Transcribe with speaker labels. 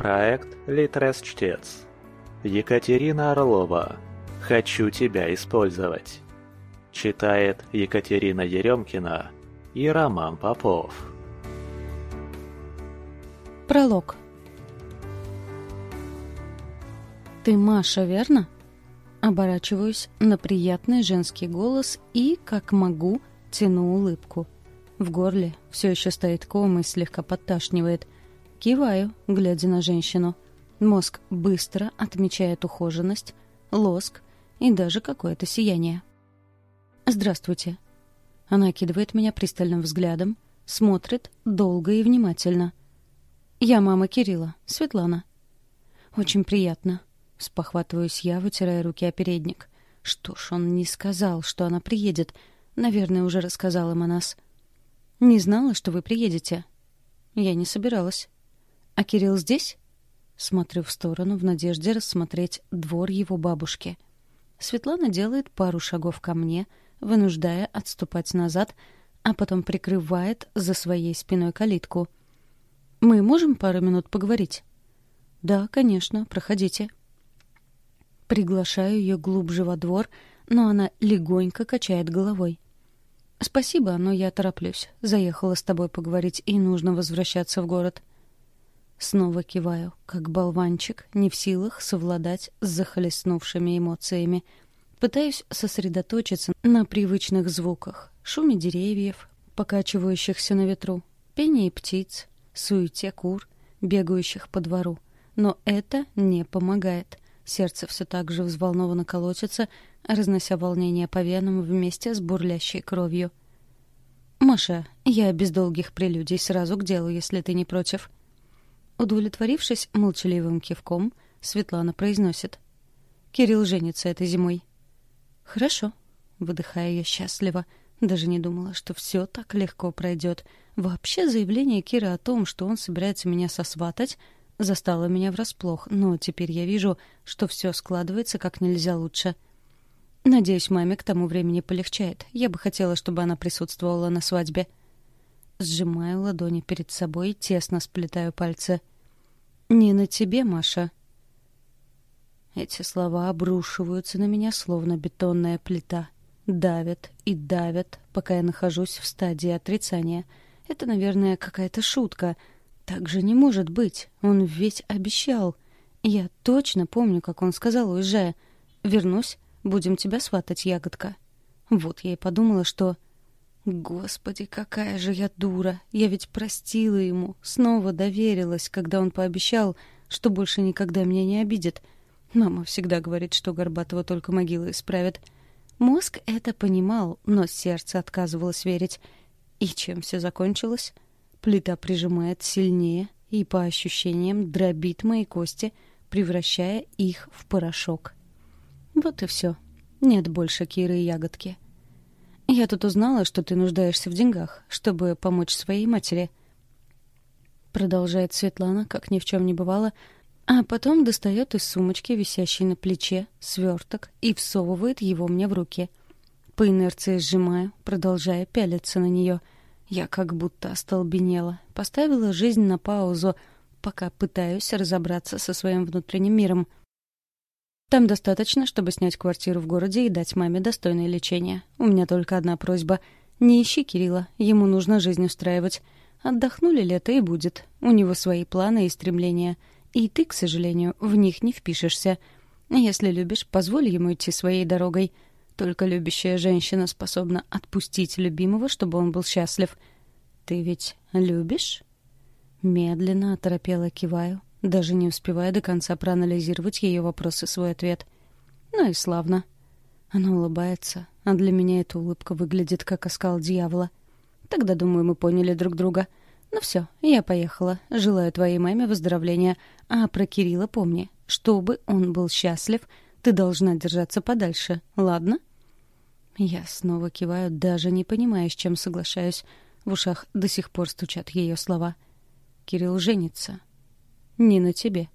Speaker 1: Проект «Литрес-чтец». Екатерина Орлова. «Хочу тебя использовать». Читает Екатерина Еремкина и Роман Попов.
Speaker 2: Пролог. «Ты Маша, верно?» Оборачиваюсь на приятный женский голос и, как могу, тяну улыбку. В горле все еще стоит ком и слегка подташнивает. Киваю, глядя на женщину. Мозг быстро отмечает ухоженность, лоск и даже какое-то сияние. «Здравствуйте». Она кидывает меня пристальным взглядом, смотрит долго и внимательно. «Я мама Кирилла, Светлана». «Очень приятно», — спохватываюсь я, вытирая руки о передник. «Что ж, он не сказал, что она приедет. Наверное, уже рассказал им о нас». «Не знала, что вы приедете». «Я не собиралась». «А Кирилл здесь?» Смотрю в сторону в надежде рассмотреть двор его бабушки. Светлана делает пару шагов ко мне, вынуждая отступать назад, а потом прикрывает за своей спиной калитку. «Мы можем пару минут поговорить?» «Да, конечно, проходите». Приглашаю ее глубже во двор, но она легонько качает головой. «Спасибо, но я тороплюсь. Заехала с тобой поговорить, и нужно возвращаться в город». Снова киваю, как болванчик, не в силах совладать с захлестнувшими эмоциями. Пытаюсь сосредоточиться на привычных звуках. Шуме деревьев, покачивающихся на ветру, пении птиц, суете кур, бегающих по двору. Но это не помогает. Сердце все так же взволнованно колотится, разнося волнение по венам вместе с бурлящей кровью. «Маша, я без долгих прелюдий сразу к делу, если ты не против». Удовлетворившись молчаливым кивком, Светлана произносит. «Кирилл женится этой зимой». «Хорошо», — выдыхая я счастливо. Даже не думала, что все так легко пройдет. Вообще заявление Киры о том, что он собирается меня сосватать, застало меня врасплох, но теперь я вижу, что все складывается как нельзя лучше. Надеюсь, маме к тому времени полегчает. Я бы хотела, чтобы она присутствовала на свадьбе. Сжимаю ладони перед собой, тесно сплетаю пальцы. «Не на тебе, Маша». Эти слова обрушиваются на меня, словно бетонная плита. Давят и давят, пока я нахожусь в стадии отрицания. Это, наверное, какая-то шутка — так же не может быть. Он ведь обещал. Я точно помню, как он сказал, уезжая. «Вернусь, будем тебя сватать, ягодка». Вот я и подумала, что... Господи, какая же я дура! Я ведь простила ему, снова доверилась, когда он пообещал, что больше никогда меня не обидит. Мама всегда говорит, что Горбатова только могила исправит. Мозг это понимал, но сердце отказывалось верить. И чем все закончилось? Плита прижимает сильнее и, по ощущениям, дробит мои кости, превращая их в порошок. Вот и все. Нет больше Киры и ягодки. Я тут узнала, что ты нуждаешься в деньгах, чтобы помочь своей матери. Продолжает Светлана, как ни в чем не бывало, а потом достает из сумочки, висящей на плече, сверток и всовывает его мне в руки. По инерции сжимаю, продолжая пялиться на нее — я как будто остолбенела, поставила жизнь на паузу, пока пытаюсь разобраться со своим внутренним миром. Там достаточно, чтобы снять квартиру в городе и дать маме достойное лечение. У меня только одна просьба. Не ищи Кирилла, ему нужно жизнь устраивать. Отдохнули лето и будет. У него свои планы и стремления. И ты, к сожалению, в них не впишешься. Если любишь, позволь ему идти своей дорогой — только любящая женщина способна отпустить любимого, чтобы он был счастлив. Ты ведь любишь? Медленно, оторопела киваю, даже не успевая до конца проанализировать ее вопрос и свой ответ. Ну и славно. Она улыбается, а для меня эта улыбка выглядит как оскал дьявола. Тогда, думаю, мы поняли друг друга. Ну все, я поехала. Желаю твоей маме выздоровления. А про Кирилла помни, чтобы он был счастлив, ты должна держаться подальше, ладно? Я снова киваю, даже не понимая, с чем соглашаюсь. В ушах до сих пор стучат ее слова. «Кирилл женится». «Не на тебе»,